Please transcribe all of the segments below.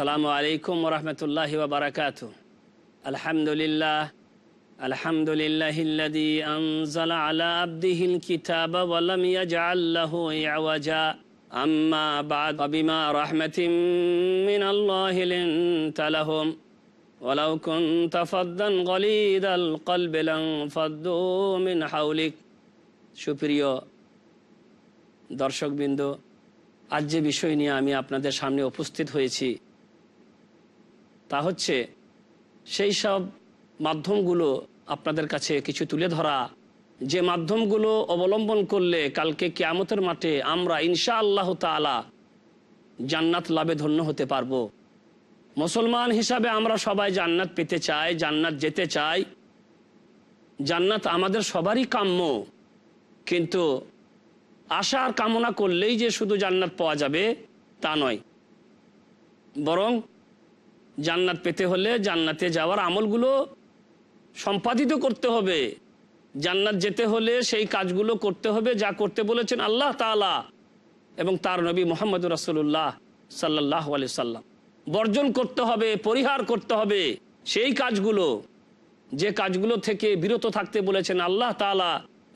السلام عليكم ورحمة الله وبركاته الحمد لله الحمد لله الذي أنزل على عبده الكتاب ولم يجعل له عوجا أما بعد فبما رحمة من الله لنت لهم ولو كنت فظا غليظ القلب لانفضوا من حولك সুপ্রিয় দর্শকবৃন্দ আজ যে বিষয় নিয়ে আমি আপনাদের সামনে উপস্থিত হয়েছি তা হচ্ছে সেই সব মাধ্যমগুলো আপনাদের কাছে কিছু তুলে ধরা। যে মাধ্যমগুলো অবলম্বন করলে কালকে কেয়ামতের মাঠে আমরা ইনশা আল্লাহ তালা জান্নাত লাভে ধন্য হতে পারব। মুসলমান হিসাবে আমরা সবাই জান্নাত পেতে চাই, জান্নাত যেতে চাই। জান্নাত আমাদের সবারই কাম্য। কিন্তু আশার কামনা করলেই যে শুধু জান্নাত পাওয়া যাবে তা নয়। বরং জান্নাত পেতে হলে জান্নাতে যাওয়ার আমলগুলো সম্পাদিত করতে হবে। জান্নাত যেতে হলে সেই কাজগুলো করতে হবে, যা করতে বলেছেন আল্লাহ তালা এবং তার নবী মোহাম্মদ রাসুল্লাহ সাল্লাহ আলি সাল্লাম। বর্জন করতে হবে, পরিহার করতে হবে সেই কাজগুলো, যে কাজগুলো থেকে বিরত থাকতে বলেছেন আল্লাহ তালা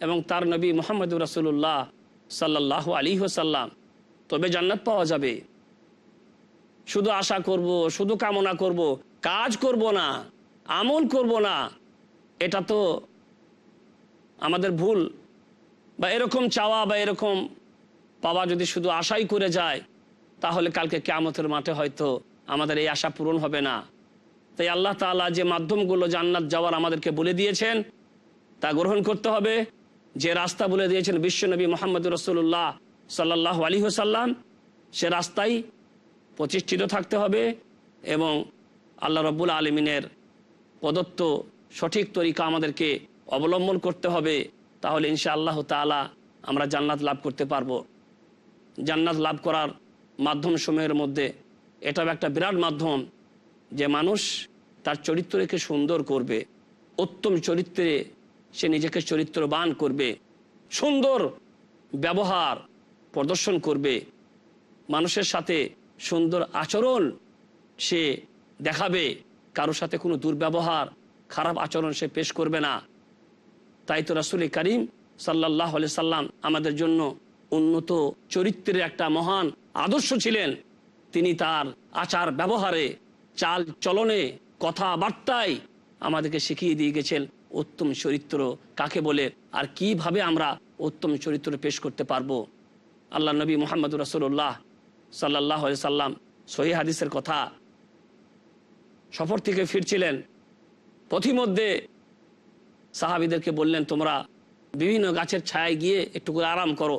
এবং তার নবী মোহাম্মদ রাসুল্লাহ সাল্লাহ আলী সাল্লাম তবে জান্নাত পাওয়া যাবে। শুধু আশা করব, শুধু কামনা করব, কাজ করব না, আমল করব না, এটা তো আমাদের ভুল। বা এরকম চাওয়া বা এরকম পাওয়া যদি শুধু আশাই করে যায়, তাহলে কালকে কেয়ামতের মাঠে হয়তো আমাদের এই আশা পূরণ হবে না। তাই আল্লাহ তালা যে মাধ্যমগুলো জান্নাত যাওয়ার আমাদেরকে বলে দিয়েছেন, তা গ্রহণ করতে হবে। যে রাস্তা বলে দিয়েছেন বিশ্বনবী মোহাম্মদ রসুল্লাহ সাল্লাহ আলী সাল্লাম সে রাস্তায় প্রতিষ্ঠিত থাকতে হবে এবং আল্লাহ রব্বুল আলমিনের প্রদত্ত সঠিক তরিকা আমাদেরকে অবলম্বন করতে হবে, তাহলে ইনশা আল্লাহ তালা আমরা জান্নাত লাভ করতে পারব। জান্নাত লাভ করার মাধ্যম সময়ের মধ্যে এটাও একটা বিরাট মাধ্যম যে মানুষ তার চরিত্রকে সুন্দর করবে, উত্তম চরিত্রে সে নিজেকে চরিত্রবান করবে, সুন্দর ব্যবহার প্রদর্শন করবে, মানুষের সাথে সুন্দর আচরণ সে দেখাবে। কারোর সাথে কোনো দুর্ব্যবহার, খারাপ আচরণ সে পেশ করবে না। তাই তো রাসুল করিম সাল্লাহ সাল্লাম আমাদের জন্য উন্নত চরিত্রের একটা মহান আদর্শ ছিলেন। তিনি তার আচার ব্যবহারে, চাল চলনে, কথাবার্তায় আমাদেরকে শিখিয়ে দিয়ে গেছেন উত্তম চরিত্র কাকে বলে আর কীভাবে আমরা উত্তম চরিত্র পেশ করতে পারব। আল্লাহ নবী মোহাম্মদ রসুল্লাহ সাল্লাহ সাল্লাম সহি হাদিসের কথা সফর থেকে ফিরছিলেন। পথিমধ্যে সাহাবিদেরকে বললেন, তোমরা বিভিন্ন গাছের ছায়ায় গিয়ে একটু করে আরাম করো।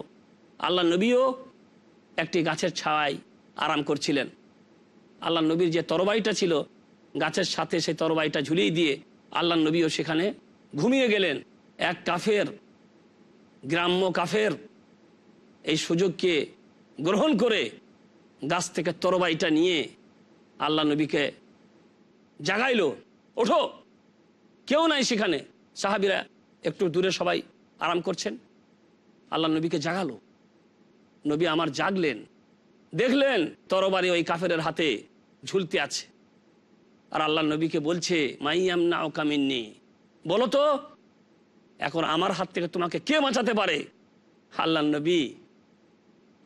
আল্লাহ নবীও একটি গাছের ছায়ায় আরাম করছিলেন। আল্লাহ নবীর যে তরবাইটা ছিল, গাছের সাথে সেই তরবাইটা ঝুলিয়ে দিয়ে আল্লাহ নবীও সেখানে ঘুমিয়ে গেলেন। এক কাফের, গ্রাম্য কাফের এই সুযোগকে গ্রহণ করে গাছ থেকে তরবাইটা নিয়ে আল্লাহ নবীকে জাগাইল। ওঠো। কেউ নাই সেখানে। সাহাবিরা একটু দূরে সবাই আরাম করছেন। আল্লাহ নবীকে জাগালো। নবী আমার জাগলেন। দেখলেন তরবারি ওই কাফের হাতে ঝুলতে আছে। আর আল্লাহ নবীকে বলছে মাইয়াম না ওকামিননি বলো তো, এখন আমার হাত থেকে তোমাকে কে বাঁচাতে পারে? আল্লাহ নবী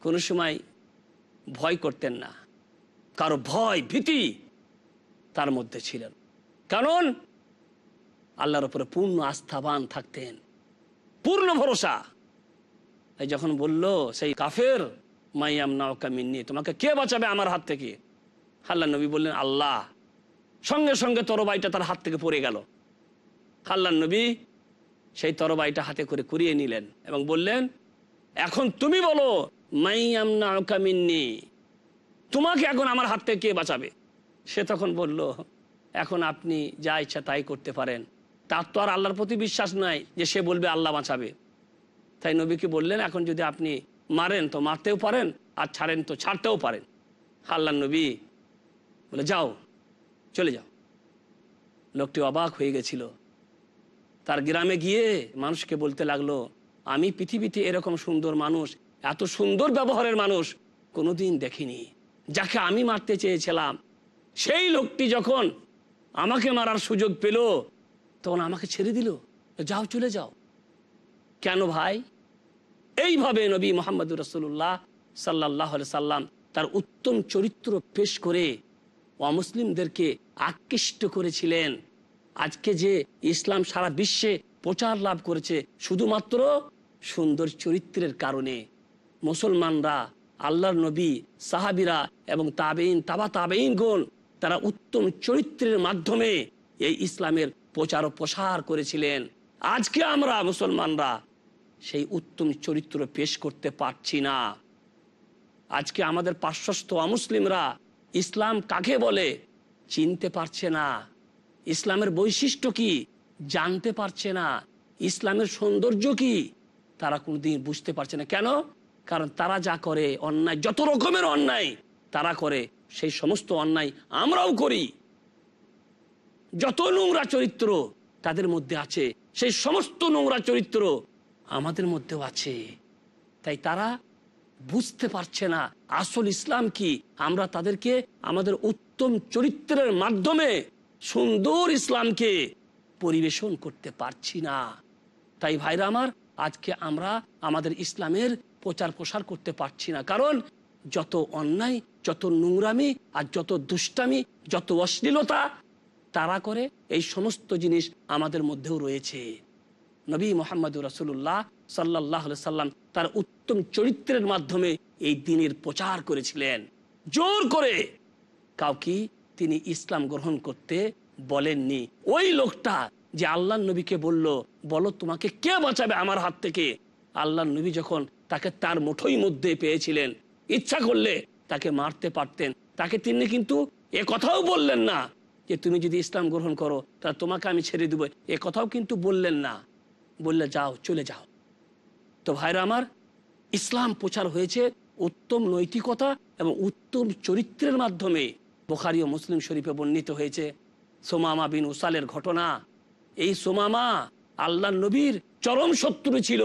কোনো সময় ভয় করতেন না। কারও ভয়, ভীতি তার মধ্যে ছিলেন কারণ আল্লাহর উপরে পূর্ণ আস্থাবান থাকতেন। পূর্ণ ভরসা। এই যখন বলল, সেই কাফের মাইয়াম নাওকা মিন্নি, তোমাকে কে বাঁচাবে আমার হাত থেকে? আল্লাহ নবী বললেন, আল্লাহ। সঙ্গে সঙ্গে তরবাইটা তার হাত থেকে পড়ে গেল। আল্লাহ নবী সেই তরবাইটা হাতে করে কুড়িয়ে নিলেন এবং বললেন, এখন তুমি বলো মাইয়াম নাওকা মিন্নি। তোমাকে এখন আমার হাত থেকে কে বাঁচাবে? সে তখন বলল, এখন আপনি যা ইচ্ছা তাই করতে পারেন। তার তো আর আল্লাহর প্রতি বিশ্বাস নাই যে সে বলবে, আল্লাহ বাঁচাবে। তাই নবীকে বললেন, এখন যদি আপনি মারেন তো মারতেও পারেন, আর ছাড়েন তো ছাড়তেও পারেন। আল্লাহ নবী বলে, যাও, চলে যাও। লোকটি অবাক হয়ে গেছিল। তার গ্রামে গিয়ে মানুষকে বলতে লাগল, আমি পৃথিবীতে এরকম সুন্দর মানুষ এত সুন্দর ব্যবহারের মানুষ কোনোদিন দেখিনি। যাকে আমি মারতে চেয়েছিলাম, সেই লোকটি যখন আমাকে মারার সুযোগ পেল, তখন আমাকে ছেড়ে দিল। যাও, চলে যাও। কেন ভাই? এইভাবে নবী মোহাম্মদ রসুল্লাহ সাল্লাহ সাল্লাম তার উত্তম চরিত্র পেশ করে অমুসলিমদেরকে আকৃষ্ট করেছিলেন। আজকে যে ইসলাম সারা বিশ্বে প্রচার লাভ করেছে, শুধুমাত্র সুন্দর চরিত্রের কারণে। মুসলমানরা, আল্লাহর নবী, সাহাবিরা এবং তাবেইন তাবা তাবেইন গুণ, তারা উত্তম চরিত্রের মাধ্যমে এই ইসলামের প্রচার ও প্রসার করেছিলেন। আজকে আমরা মুসলমানরা সেই উত্তম চরিত্র পেশ করতে পারছি না। আজকে আমাদের পার্শ্বস্থ অমুসলিমরা ইসলাম কাকে বলে চিনতে পারছে না। ইসলামের বৈশিষ্ট্য কি জানতে পারছে না। ইসলামের সৌন্দর্য কি তারা কোনোদিন বুঝতে পারছে না। কেন? কারণ তারা যা করে, অন্যায়, যত রকমের অন্যায় তারা করে, সেই সমস্ত অন্যায় আমরাও করি। যত নোংরা চরিত্র তাদের মধ্যে আছে, সেই সমস্ত নোংরা চরিত্র আমাদের মধ্যেও আছে। তাই তারা বুঝতে পারছে না, আসল ইসলাম কি? আমরা তাদেরকে আমাদের উত্তম চরিত্রের মাধ্যমে সুন্দর ইসলামকে পরিবেশন করতে পারছি না। তাই ভাইরা আমার, আজকে আমরা আমাদের ইসলামের প্রচার প্রসার করতে পারছি না। কারণ যত অন্যায়, যত নোংরামি আর যত দুষ্টামি, যত অশ্লীলতা, তারা করে এই সমস্ত জিনিস আমাদের মধ্যেও রয়েছে। নবী মোহাম্মদ রসুল্লাহ সাল্লাহ সাল্লাম তার উত্তম চরিত্রের মাধ্যমে এই দিনের প্রচার করেছিলেন। জোর করে কাউকে তিনি ইসলাম গ্রহণ করতে বলেননি। ওই লোকটা যে আল্লাহ নবীকে বলল, বলো তোমাকে কে বাঁচাবে আমার হাত থেকে? আল্লাহ নবী যখন তাকে তার মুঠোই মধ্যে পেয়েছিলেন। ইচ্ছা করলে তাকে মারতে পারতেন। তাকে তিনি কিন্তু এ কথাও বললেন না যে, তুমি যদি ইসলাম গ্রহণ করো তা তোমাকে আমি ছেড়ে দেবো। এ কথাও কিন্তু বললেন না। বললে, যাও, চলে যাও। তো ভাইরা আমার, ইসলাম প্রচার হয়েছে উত্তম নৈতিকতা এবং উত্তম চরিত্রের মাধ্যমে। বোখারি ও মুসলিম শরীফে বর্ণিত হয়েছে, সোমামা বিন উসালের ঘটনা। এই সোমামা আল্লাহ নবীর চরম শত্রু ছিল।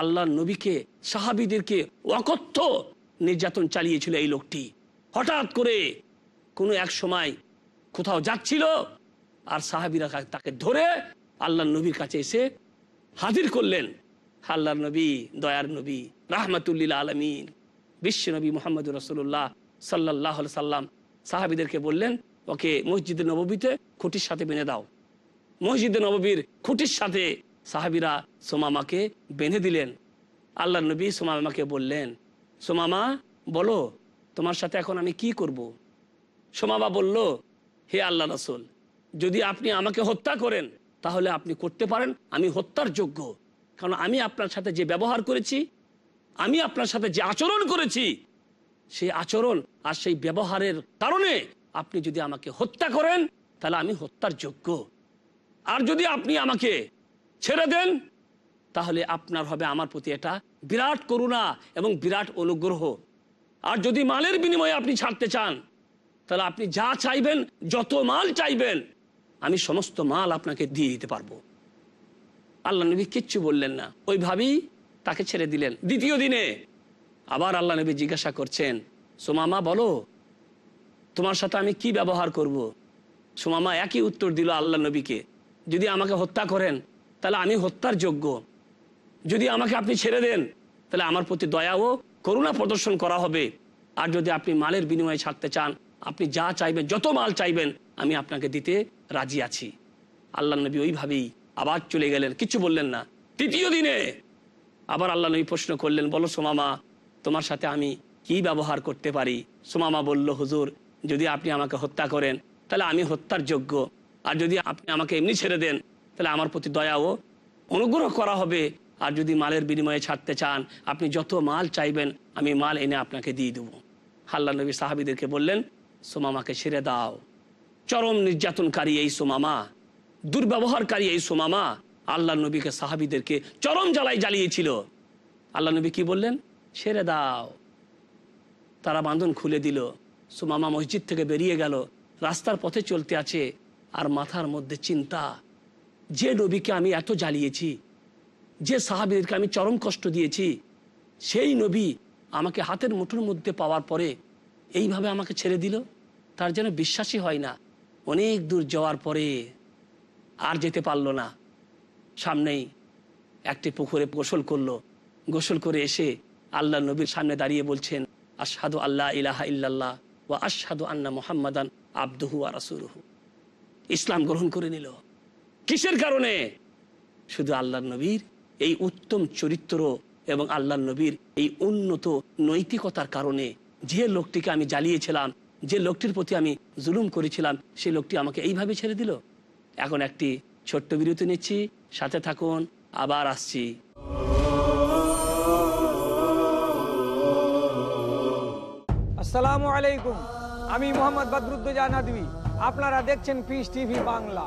আল্লাহ নবীকে, সাহাবিদেরকে অকথ্য নির্যাতন চালিয়েছিল এই লোকটি। হঠাৎ করে কোনো এক সময় কোথাও যাচ্ছিল আর সাহাবিরা তাকে ধরে আল্লাহ নবীর কাছে এসে হাজির করলেন। আল্লাহ নবী, দয়ার নবী, রাহমাতুল্লিল আলমিন, বিশ্ব নবী মোহাম্মদ রসুল্লাহ সাল্লাহ সাল্লাম সাহাবিদেরকে বললেন, ওকে মসজিদে নববীতে খুঁটির সাথে বেঁধে দাও। মসজিদে নববীর খুঁটির সাথে সাহাবিরা সোমামাকে বেঁধে দিলেন। আল্লাহ নবী সোমামাকে বললেন, সোমামা, বলো, তোমার সাথে এখন আমি কি করব। সোমামা বলল, হে আল্লাহ রসুল, যদি আপনি আমাকে হত্যা করেন, তাহলে আপনি করতে পারেন, আমি হত্যার যোগ্য। কারণ আমি আপনার সাথে যে ব্যবহার করেছি, আমি আপনার সাথে যে আচরণ করেছি, সেই আচরণ আর সেই ব্যবহারের কারণে আপনি যদি আমাকে হত্যা করেন, তাহলে আমি হত্যার যোগ্য। আর যদি আপনি আমাকে ছেড়ে দেন। তাহলে আপনার হবে আমার প্রতি এটা বিরাট করুণা এবং বিরাট অনুগ্রহ। আর যদি মালের বিনিময়ে আপনি ছাড়তে চান, তাহলে আপনি যা চাইবেন, যত মাল চাইবেন, আমি সমস্ত মাল আপনাকে দিয়ে দিতে পারব। আল্লাহ নবী কিচ্ছু বললেন না। ওইভাবেই তাকে ছেড়ে দিলেন। দ্বিতীয় দিনে আবার আল্লাহ নবী জিজ্ঞাসা করছেন, সোমামা বলো, তোমার সাথে আমি কি ব্যবহার করব। সোমামা একই উত্তর দিল আল্লাহ নবীকে, যদি আমাকে হত্যা করেন তাহলে আমি হত্যার যোগ্য। যদি আমাকে আপনি ছেড়ে দেন, তাহলে আমার প্রতি দয়া ও করুণা প্রদর্শন করা হবে। আর যদি আপনি মালের বিনিময়ে ছাড়তে চান, আপনি যা চাইবেন, যত মাল চাইবেন, আমি আপনাকে দিতে রাজি আছি। আল্লাহ নবী ওইভাবেই আবার চলে গেলেন। কিছু বললেন না। তৃতীয় দিনে আবার আল্লাহ নবী প্রশ্ন করলেন, বলো সোমামা, তোমার সাথে আমি কি ব্যবহার করতে পারি? সোমামা বলল, হুজুর, যদি আপনি আমাকে হত্যা করেন, তাহলে আমি হত্যার যোগ্য। আর যদি আপনি আমাকে এমনি ছেড়ে দেন তাহলে আমার প্রতি দয়া ও অনুগ্রহ করা হবে। আর যদি মালের বিনিময়ে ছাড়তে চান, আপনি যত মাল চাইবেন, আমি মাল এনে আপনাকে দিয়ে দেবো। আল্লাহ নবী সাহাবিদেরকে বললেন, সোমামাকে ছেড়ে দাও। চরম নির্যাতনকারী এই সোমামা, দুর্ব্যবহারকারী এই সোমামা আল্লাহ নবীকে সাহাবিদেরকে চরম জ্বালাই জ্বালিয়েছিল। আল্লাহ নবী কি বললেন? ছেড়ে দাও। তারা বাঁধন খুলে দিল। সোমামা মসজিদ থেকে বেরিয়ে গেল। রাস্তার পথে চলতে আছে। আর মাথার মধ্যে চিন্তা যে নবীকে আমি এত জ্বালিয়েছি, যে সাহাবিদেরকে আমি চরম কষ্ট দিয়েছি, সেই নবী আমাকে হাতের মুঠোর মধ্যে পাওয়ার পরে এইভাবে আমাকে ছেড়ে দিল। তার যেন বিশ্বাসই হয় না। অনেক দূর যাওয়ার পরে আর যেতে পারল না। সামনেই একটি পুকুরে গোসল করল। গোসল করে এসে আল্লাহ নবীর সামনে দাঁড়িয়ে বলছেন, আশহাদু আল্লাহ ইলাহা ইল্লাল্লাহ ও আশহাদু আন্না মোহাম্মদান আব্দুহু আর রাসূলুহু। ইসলাম গ্রহণ করে নিল। কিসের কারণে? শুধু আল্লাহ নবীর এই উত্তম চরিত্র এবং আল্লাহ নবীর এই উন্নত নৈতিকতার কারণে যে লোকটিকে আমি জ্বালিয়েছিলাম, যে লোকটির প্রতি আমি জুলুম করেছিলাম সেই লোকটি আমাকে এইভাবে ছেড়ে দিল? এখন একটি ছোট্ট বিরতি নিচ্ছি, সাথে থাকুন, আবার আসছি। আসসালামু আলাইকুম, আমি মোহাম্মদ বদরুদ্দোজা নদী আপনারা দেখছেন পিস টিভি বাংলা।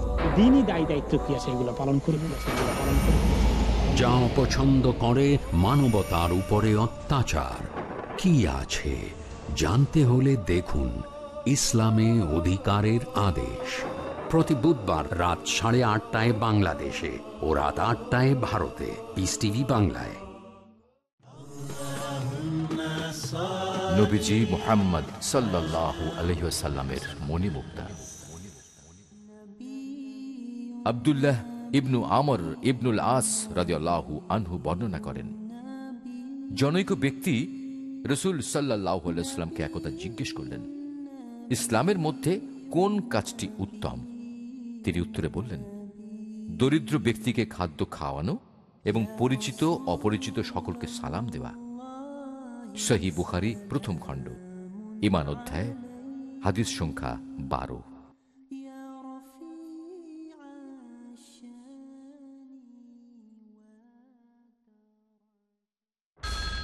দিনই দায় দায়িত্ব কি আছে? এগুলো পালন করব সেগুলো পালন করব যা অপছন্দ করে মানবতার উপরে অত্যাচার। কি আছে? জানতে হলে দেখুন ইসলামে অধিকারের আদেশ। প্রতি বুধবার রাত সাড়ে আটটায় বাংলাদেশে ও রাত আটটায় ভারতে। পিস টিভি বাংলায়। নবীজি মোহাম্মদ সাল্লাল্লাহু আলহিসাল্লামের মণিমুক্তা। আব্দুল্লাহ ইবনু আমর ইবনুল আস রাজিয়াল্লাহু আনহু বর্ণনা করেন, জনৈক ব্যক্তি রসুল সাল্লাহ আলাইস্লামকে জিজ্ঞেস করলেন, ইসলামের মধ্যে কোন কাজটি উত্তম? তিনি উত্তরে বললেন, দরিদ্র ব্যক্তিকে খাদ্য খাওয়ানো এবং পরিচিত অপরিচিত সকলকে সালাম দেওয়া। সহি বুখারি প্রথম খণ্ড, ইমান অধ্যায়, হাদিস সংখ্যা বারো।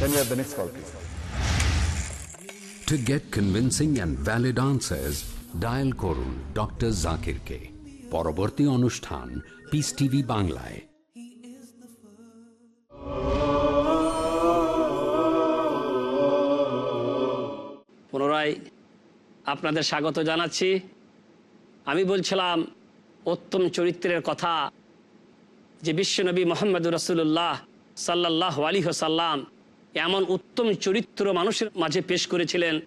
Then we have the next call, please. To get convincing and valid answers, ডায়াল করুন ডক্টর জাকিরকে পরবর্তী অনুষ্ঠান পিস টিভি বাংলায় পুনরায় আপনাদের স্বাগত জানাচ্ছি। আমি বলছিলাম উত্তম চরিত্রের কথা যে বিশ্বনবী মোহাম্মদ রসুল্লাহ সাল্লাহ আলী সাল্লাম এমন উত্তম চরিত্র মানুষের মাঝে পেশ করেছিলেন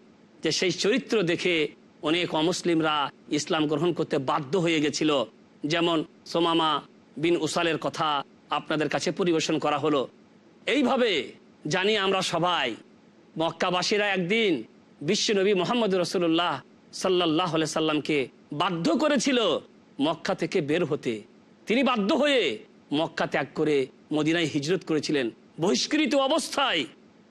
যে সেই চরিত্র দেখে অনেক অমুসলিমরা ইসলাম গ্রহণ করতে বাধ্য হয়ে গেছিল। যেমন সোমামা বিন উসালের কথা আপনাদের কাছে পরিবেশন করা হলো। এইভাবে জানি আমরা সবাই, মক্কাবাসীরা একদিন বিশ্বনবী মোহাম্মদ রসুল্লাহ সাল্লাহ সাল্লামকে বাধ্য করেছিল মক্কা থেকে বের হতে। তিনি বাধ্য হয়ে মক্কা ত্যাগ করে মদিনায় হিজরত করেছিলেন। বহিষ্কৃত অবস্থায়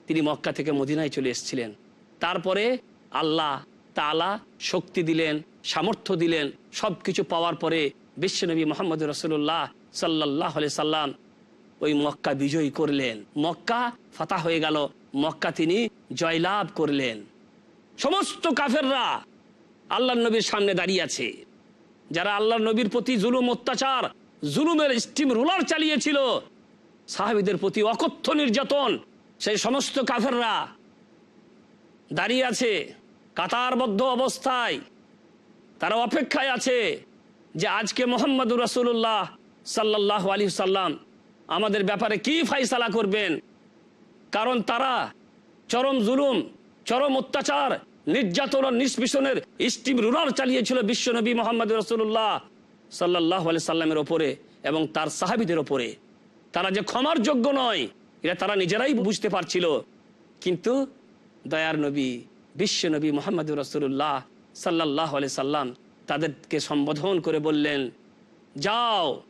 তিনি মক্কা থেকে মদিনায় চলে এসেছিলেন। তারপরে আল্লাহ তালা শক্তি দিলেন, সামর্থ্য দিলেন সব কিছু পাওয়ার পরে বিশ্বনবী মোহাম্মদ রসুল্লাহ সাল্লাহ সাল্লাম ওই মক্কা বিজয়ী করলেন। মক্কা ফাতা হয়ে গেল। মক্কা তিনি জয়লাভ করলেন। সমস্ত কাফেররা আল্লাহ নবীর সামনে দাঁড়িয়ে আছে। যারা আল্লাহ নবীর প্রতি জুলুম, অত্যাচার জুলুমের স্টিম রোলার চালিয়েছিল। সাহাবিদের প্রতি অকথ্য নির্যাতন, সেই সমস্ত কাফেররা দাঁড়িয়ে আছে কাতারবদ্ধ অবস্থায়। তারা অপেক্ষায় আছে যে আজকে মোহাম্মদুর রসুল্লাহ সাল্লাহ আলী সাল্লাম আমাদের ব্যাপারে কি ফাইসালা করবেন। কারণ তারা চরম জুলুম, চরম অত্যাচার, নির্যাতন ও নিষ্পিষণের স্টিম রুলার চালিয়েছিল বিশ্বনবী মোহাম্মদ রসুল্লাহ সাল্লাহ আলি সাল্লামের ওপরে এবং তার সাহাবিদের ওপরে। তারা যে ক্ষমার যোগ্য নয়, এটা তারা নিজেরাই বুঝতে পারছিল। কিন্তু দয়ার নবী, বিশ্ব নবী মোহাম্মদ রসুল্লাহ সাল্লাহ আলি সাল্লাম তাদেরকে সম্বোধন করে বললেন, যাও,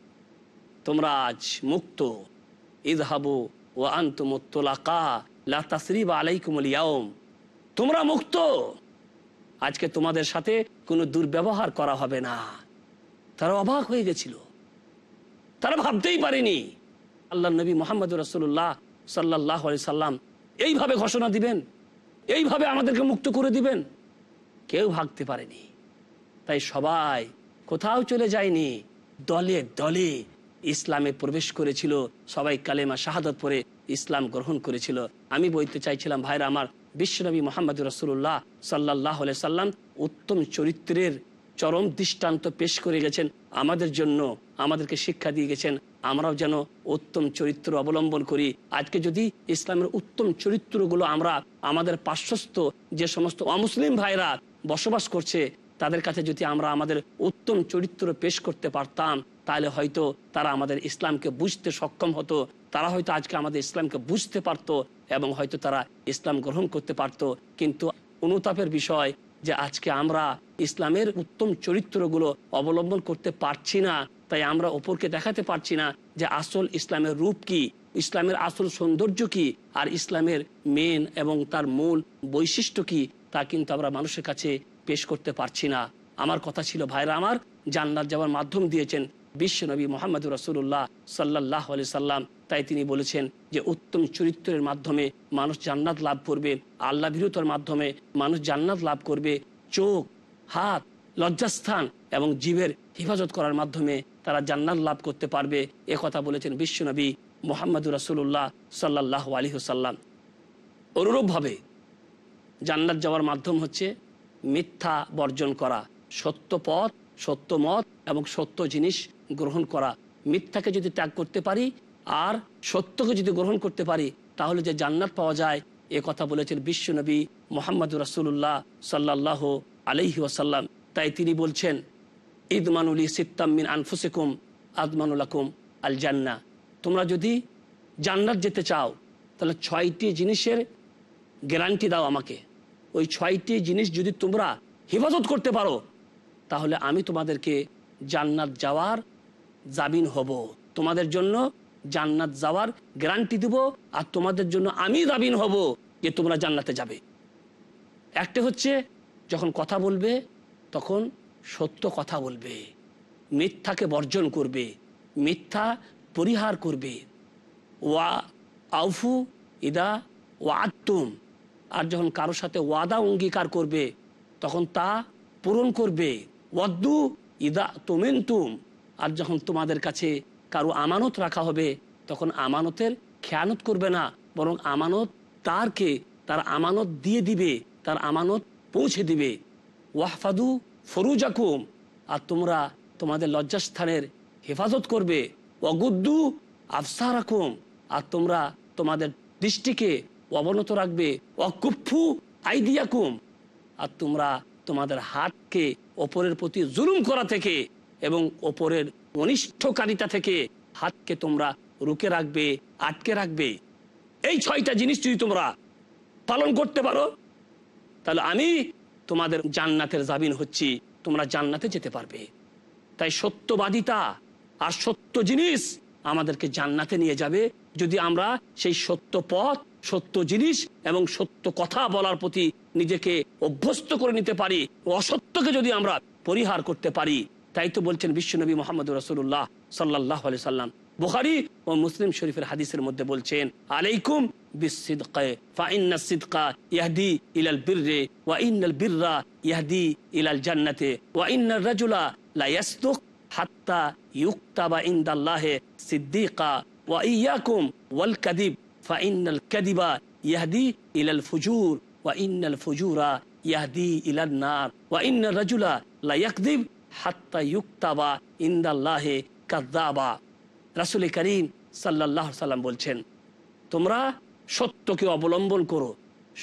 তোমরা আজ মুক্ত। ইদহাবু ও আন্তমুত্তলাকা তোমরা মুক্ত। আজকে তোমাদের সাথে কোনো দুর্ব্যবহার করা হবে না। তারা অবাক হয়ে গেছিল। তারা ভাবতেই পারেনি, আল্লাহ নবী মোহাম্মদ রসুল্লাহ সাল্লাহ সাল্লাম এইভাবে ঘোষণা দিবেন, এইভাবে আমাদেরকে মুক্ত করে দিবেন। কেউ ভাবতে পারেনি। তাই সবাই কোথাও চলে যায়নি। দলে দলে ইসলামে প্রবেশ করেছিল। সবাই কালেমা শাহাদত পরে ইসলাম গ্রহণ করেছিল। আমি বলতে চাইছিলাম, ভাইরা আমার বিশ্বনবী মোহাম্মদ রসুল্লাহ সাল্লাহ সাল্লাম উত্তম চরিত্রের চরম দৃষ্টান্ত পেশ করে গেছেন, আমাদের জন্য আমাদেরকে শিক্ষা দিয়ে গেছেন। আমরাও যেন উত্তম চরিত্র অবলম্বন করি। আজকে যদি ইসলামের উত্তম চরিত্রগুলো আমরা আমাদের পার্শ্বস্থ যে সমস্ত অমুসলিম ভাইরা বসবাস করছে, তাদের কাছে যদি আমরা আমাদের উত্তম চরিত্র পেশ করতে পারতাম, তাহলে হয়তো তারা আমাদের ইসলামকে বুঝতে সক্ষম হতো। তারা হয়তো আজকে আমাদের ইসলামকে বুঝতে পারত এবং হয়তো তারা ইসলাম গ্রহণ করতে পারত। কিন্তু অনুতাপের বিষয় যে আজকে আমরা ইসলামের উত্তম চরিত্রগুলো অবলম্বন করতে পারছি না, তাই আমরা ওপরকে দেখাতে পারছি না যে আসল ইসলামের রূপ কি, ইসলামের আসল সৌন্দর্য কি, আর ইসলামের মেন এবং তার মূল বৈশিষ্ট্য কি, তা কিন্তু আমরা মানুষের কাছে পেশ করতে পারছি না। আমার কথা ছিল ভাইরা আমার, জান্নাত যাওয়ার মাধ্যম দিয়েছেন। বিশ্বনবী মোহাম্মদ রসুল্লাহ সাল্লাহ আলি সাল্লাম। তাই তিনি বলেছেন যে, উত্তম চরিত্রের মাধ্যমে মানুষ জান্নাত লাভ করবে, আল্লাহ ভীরতার মাধ্যমে মানুষ জান্নাত লাভ করবে, চোখ, হাত, লজ্জাস্থান এবং জীবের হেফাজত করার মাধ্যমে তারা জান্নাত লাভ করতে পারবে। এ কথা বলেছেন বিশ্বনবী মোহাম্মদ রসুল্লাহ সাল্লাহ আলী সাল্লাম। অনুরূপভাবে জান্নাত যাওয়ার মাধ্যম হচ্ছে মিথ্যা বর্জন করা। সত্য পথ সত্য মত এবং সত্য জিনিস গ্রহণ করা। মিথ্যাকে যদি ত্যাগ করতে পারি আর সত্যকে যদি গ্রহণ করতে পারি, তাহলে যে জান্নাত পাওয়া যায়, এ কথা বলেছেন বিশ্বনবী মোহাম্মদ রাসুল্লাহ সাল্লাহ আলহি ওয়াসাল্লাম। তাই তিনি বলছেন ইদমানুলি সিত্তাম্মিন আনফুসেকুম আদমানুলাকুম আল জান্না তোমরা যদি জান্নাত যেতে চাও, তাহলে ছয়টি জিনিসের গ্যারান্টি দাও আমাকে। ওই ছয়টি জিনিস যদি তোমরা হেফাজত করতে পারো তাহলে আমি তোমাদেরকে জান্নাত যাওয়ার জামিন হব। তোমাদের জন্য জান্নাত যাওয়ার গ্যারান্টি দেব আর তোমাদের জন্য আমি জামিন হব যে তোমরা জান্নাতে যাবে। একটা হচ্ছে যখন কথা বলবে, তখন সত্য কথা বলবে, মিথ্যাকে বর্জন করবে, মিথ্যা পরিহার করবে। ওয়া আউফু ইদা ওয়াত্তুম আর যখন কারোর সাথে ওয়াদা অঙ্গীকার করবে, তখন তা পূরণ করবে। ওয়াদ্দু ইদা তুমেন্তুম। আর যখন তোমাদের কাছে কারও আমানত রাখা হবে, তখন আমানতের খেয়ানত করবে না, বরং আমানত তারকে, তার আমানত দিয়ে দিবে, তার আমানত পৌঁছে দিবে। ওয়াহফাদু ফরুজাকুম, আর তোমরা তোমাদের লজ্জাস্থানের হেফাজত করবে। অগুদ্দু আফসারাকুম, আর তোমরা তোমাদের দৃষ্টিকে অবনত রাখবে। অকুফু আইদিয়াকুম, আর তোমরা তোমাদের হাতকে ওপরের প্রতি জুলুম করা থেকে এবং ওপরের অনিষ্ঠকারিতা থেকে হাতকে তোমরা রুকে রাখবে, আটকে রাখবে। এই ছয়টা জিনিস যদি তোমরা পালন করতে পারো, তাহলে আমি তোমাদের জান্নাতের জামিন হচ্ছি, তোমরা জান্নাতে যেতে পারবে। তাই সত্যবাদিতা আর সত্য জিনিস আমাদেরকে জান্নাতে নিয়ে যাবে। যদি আমরা সেই সত্য পথ সত্য জিনিস এবং সত্য কথা বলার প্রতি নিজেকে অভ্যস্ত করে নিতে পারি, অসত্যকে যদি আমরা পরিহার করতে পারি। তাই তো বলছেন বিশ্বনবী মোহাম্মদ রসুল্লাহ সাল্লাহ সাল্লাম। বুখারি ও মুসলিম শরীফের হাদিসের মধ্যে বলছেন, আলাইকুম হাত্তা ইউক্তাবা ইনদাল্লাহে সিদ্দিকা ওয়া ইয়াকুম ওয়াল কাদিব ফাইন্নাল কাদিবা ইয়াহদি ইলাল ফুজুর ওয়া ইন্নাল ফুজুরা ইয়াহদি ইলান নার ওয়া ইন্নার রাজুলা লা ইয়াকদিব হাত্তা ইউক্তাবা ইনদাল্লাহে কাদ্দাবা রাসুল করিম সাল্লাহ সাল্লাম বলছেন, তোমরা সত্যকে অবলম্বন করো,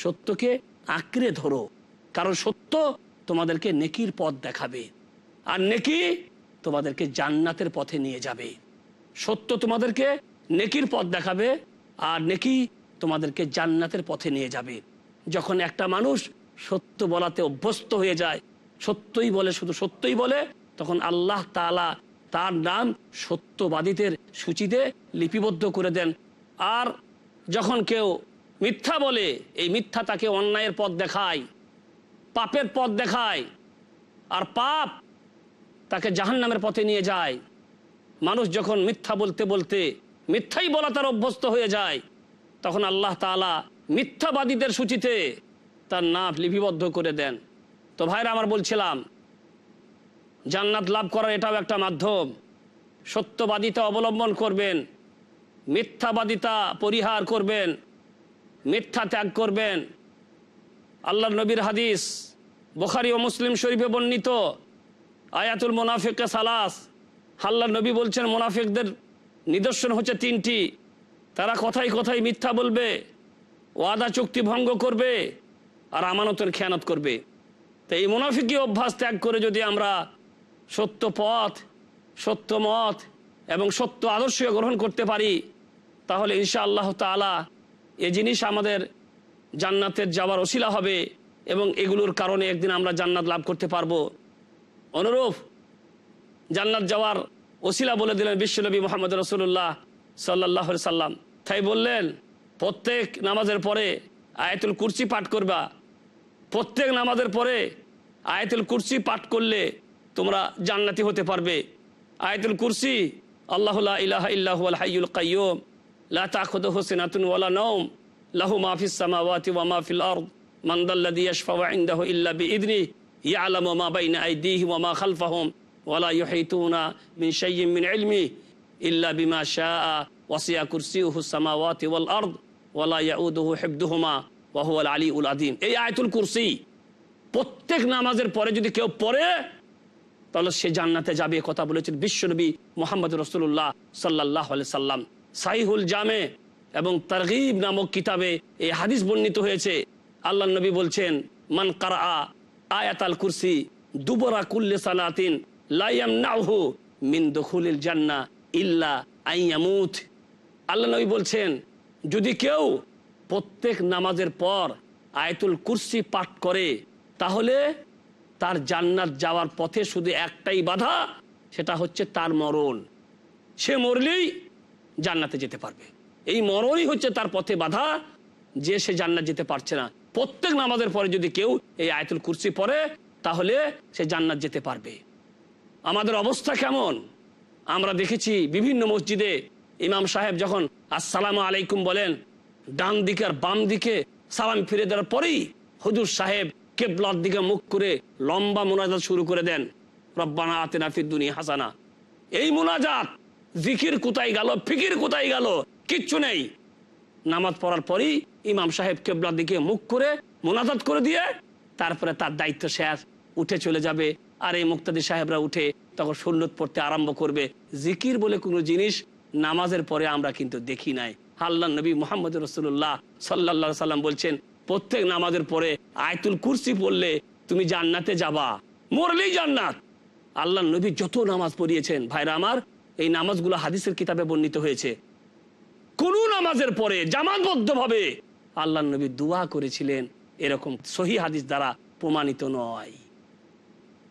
সত্যকে আঁকড়ে ধরো। কারণ সত্য তোমাদেরকে নেকির পথ দেখাবে, আর নেকি তোমাদেরকে জান্নাতের পথে নিয়ে যাবে। সত্য তোমাদেরকে নেকির পথ দেখাবে আর নেকি তোমাদেরকে জান্নাতের পথে নিয়ে যাবে। যখন একটা মানুষ সত্য বলাতে অভ্যস্ত হয়ে যায়, সত্যই বলে, শুধু সত্যই বলে, তখন আল্লাহ তাআলা তার নাম সত্যবাদীদের সূচিতে লিপিবদ্ধ করে দেন। আর যখন কেউ মিথ্যা বলে, এই মিথ্যা তাকে অন্যায়ের পথ দেখায়, পাপের পথ দেখায়, আর পাপ তাকে জাহান্নামের পথে নিয়ে যায়। মানুষ যখন মিথ্যা বলতে বলতে মিথ্যাই বলা তার অভ্যস্ত হয়ে যায়। তখন আল্লাহ তাআলা মিথ্যাবাদীদের সূচিতে তার নাম লিপিবদ্ধ করে দেন। তো ভাইরা, আমার বলছিলাম, জান্নাত লাভ করার এটাও একটা মাধ্যম। সত্যবাদিতা অবলম্বন করবেন, মিথ্যাবাদিতা পরিহার করবেন, মিথ্যা ত্যাগ করবেন। আল্লাহ নবীর হাদিস, বুখারি ও মুসলিম শরীফে বর্ণিত, আয়াতুল মোনাফিকে সালাস। আল্লাহ নবী বলছেন, মোনাফিকদের নিদর্শন হচ্ছে তিনটি। তারা কথাই কথাই মিথ্যা বলবে, ওয়াদা চুক্তি ভঙ্গ করবে আর আমানতের খেয়ানত করবে। তো এই মুনাফিকি অভ্যাস ত্যাগ করে যদি আমরা সত্য পথ, সত্য মত এবং সত্য আদর্শ গ্রহণ করতে পারি, তাহলে ইনশা আল্লাহ তালা এ জিনিস আমাদের জান্নাতের যাওয়ার অশিলা হবে এবং এগুলোর কারণে একদিন আমরা জান্নাত লাভ করতে পারব। অনুরূপ জান্নাত যাওয়ার ওসিলা বলে দিলেন বিশ্বনবী মোহাম্মদ রসুল্লাহ সাল্লাহ সাল্লাম। তাই বললেন, প্রত্যেক নামাজের পরে আয়াতুল কুরসি পাঠ করবা। প্রত্যেক নামাজের পরে আয়াতুল কুরসি পাঠ করলে তোমরা জান্নাতি হতে পারবে। আয়াতুল কুরসি, আল্লাহ ইলাহা ইল্লাহু আল হাইয়ুল কাইয়ুম, লা ওয়ালা লাহু মা ফিস সামাওয়াতি ওয়া মা ফিল আরদ দাল্লাযী ইয়াশফাউ ইনদাহু ইল্লা বিইذনিহি ইয়ালামু মা বাইনা আইদিহিম ওয়া মা খালফাহুম। ওয়ালা বিমা ওয়াসিয়া এই আয়াতুল কুরসি প্রত্যেক নামাজের পরে যদি কেউ পড়ে, তাহলে সে জান্নাতে যাবে কথা বলেছেন বিশ্বনবী মোহাম্মদ রসুল্লাহ সাল্লাহ সাল্লাম। সাইহুল জামে এবং তারগিব নামক কিতাবে এই হাদিস বর্ণিত হয়েছে। আল্লাহ নবী বলছেন, মান কারা আয়াত আল কুরসি দুবরা কুল্লে সালাতিন লাইয়াম মিন জান্না আইয়ামুথ বলছেন, যদি কেউ প্রত্যেক নামাজের পর আয়তুল কুরসি পাঠ করে, তাহলে তার জান্নাত যাওয়ার পথে শুধু একটাই বাধা, সেটা হচ্ছে তার মরণ। সে মরলেই জান্নাতে যেতে পারবে। এই মরণই হচ্ছে তার পথে বাধা, যে সে জান্নাত যেতে পারছে না। প্রত্যেক নামাজের পরে যদি কেউ এই আয়তুল কুরসি পড়ে, তাহলে সে জান্নাত যেতে পারবে। আমাদের অবস্থা কেমন? আমরা দেখেছি বিভিন্ন মসজিদে ইমাম সাহেব যখন আসসালামু আলাইকুম বলেন, ডান দিকে আর বাম দিকে সালাম ফিরে দেওয়ার পরেই হুজুর সাহেব কেবলার দিকে মুখ করে লম্বা মোনাজাত শুরু করে দেন। রব্বানা আতেনা ফিদ দুনিয়া হাসানা। এই মোনাজাত জিকির কোথায় গেল, ফিকির কোথায় গেল? কিচ্ছু নেই। নামাজ পড়ার পরেই ইমাম সাহেব কেবলার দিকে মুখ করে মোনাজাত করে দিয়ে তারপরে তার দায়িত্ব শেষ, উঠে চলে যাবে আর এই মুক্তাদি সাহেবরা উঠে তখন সুন্নত পড়তে আরম্ভ করবে। জিকির বলে কোনো জিনিস নামাজের পরে আমরা কিন্তু দেখি নাই। আল্লাহ নবী মোহাম্মদ রসুল্লাহ সাল্লাহ সাল্লাম বলছেন, প্রত্যেক নামাজের পরে আয়তুল কুরসি পড়লে তুমি জান্নাতে যাবা, মরলেই জান্নাত। আল্লাহ নবী যত নামাজ পড়িয়েছেন, ভাইরা আমার, এই নামাজগুলো হাদিসের কিতাবে বর্ণিত হয়েছে। কোন নামাজের পরে জামাতবদ্ধ ভাবে আল্লাহ নবী দোয়া করেছিলেন, এরকম সহি হাদিস দ্বারা প্রমাণিত নয়।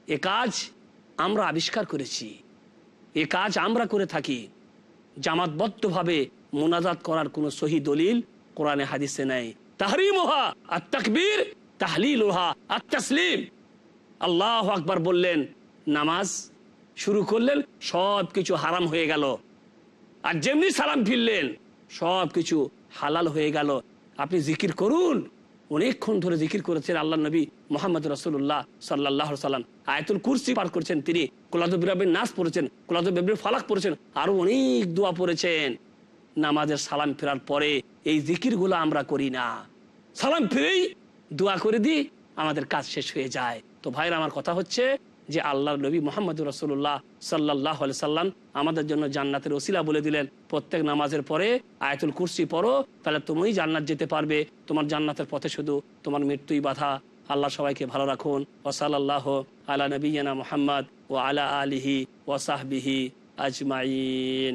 এ কাজ আমরা আবিষ্কার করেছি। এ কাজ আমরা করে থাকি। জামাতবদ্ধভাবে মোনাজাত করার কোনো সহি দলিল কোরআনে, হাদিসে নেই। তাহরিমোহা আর তাকবীর তাহলিল ওহা আর তসলিম আল্লাহ আকবার বললেন, নামাজ শুরু করলেন সব কিছু হারাম হয়ে গেল। আর যেমনি সালাম ফিরলেন সব কিছু হালাল হয়ে গেল। আপনি জিকির করুন। অনেকক্ষণ ধরে জিকির করেছেন আল্লাহ নবী মোহাম্মদ রসুল্লাহ সাল্লাহ সাল্লাম আয়তুল কুরসি পাঠ করছেন তিনি কোলাদবিরাবের নাচ পড়েছেন কোলাদবির ফালাক পড়েছেন, আরও অনেক দোয়া পড়েছেন। নামাজের সালাম ফেরার পরে এই জিকিরগুলো আমরা করি না। সালাম ফিরেই দোয়া করে দি আমাদের কাজ শেষ হয়ে যায়। তো ভাইয়ের, আমার কথা হচ্ছে যে আল্লাহ নবী মোহাম্মদুর রসুল্লাহ সাল্লাহ সাল্লাম আমাদের জন্য জান্নাতের ওসিলা বলে দিলেন। প্রত্যেক নামাজের পরে আয়াতুল কুরসি পড়ো, তাহলে তুমি জান্নাত যেতে পারবে। তোমার জান্নাতের পথে শুধু তোমার মৃত্যুই বাধা। আল্লাহ সবাইকে ভালো রাখুন। ওসাল্লাহ আলা নবীনা মোহাম্মদ ও আলা আলিহি ওসাহবিহি আজমাইন।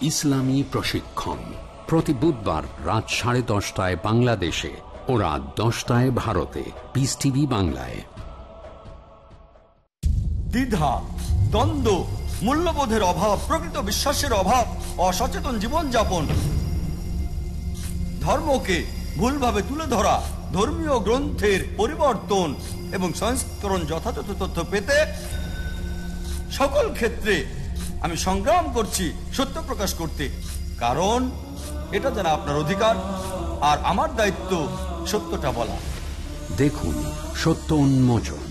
ইসলামী প্রশিক্ষণ। প্রতি বুধবার রাত সাড়ে দশটায় বাংলাদেশে ও রাত দশটায় ভারতে। পিস টিভি বাংলায়। দ্বিধা, দ্বন্দ্ব, মূল্যবোধের অভাব, প্রকৃত বিশ্বাসের অভাব, অসচেতন জীবনযাপন। ধর্মকে ভুলভাবে তুলে ধরা, ধর্মীয় গ্রন্থের পরিবর্তন এবং সংস্করণ যথাযথ তথ্য পেতে সকল ক্ষেত্রে আমি সংগ্রাম করছি সত্য প্রকাশ করতে। কারণ এটা যেন আপনার অধিকার আর আমার দায়িত্ব সত্যটা বলা। দেখুন সত্য উন্মোচন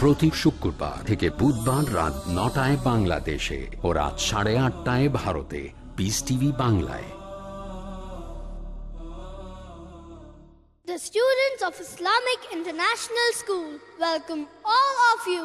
প্রতি শুক্রবার থেকে বুধবার রাত নটায় বাংলাদেশে ও রাত সাড়ে আটটায় ভারতে। পিস টিভি বাংলায়। The students of Islamic International School welcome all of you.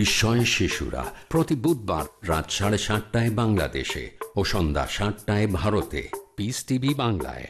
বিস্ময় শিশুরা প্রতি বুধবার রাত সাড়ে সাতটায় বাংলাদেশে ও সন্ধ্যা সাতটায় ভারতে। পিস টিভি বাংলায়।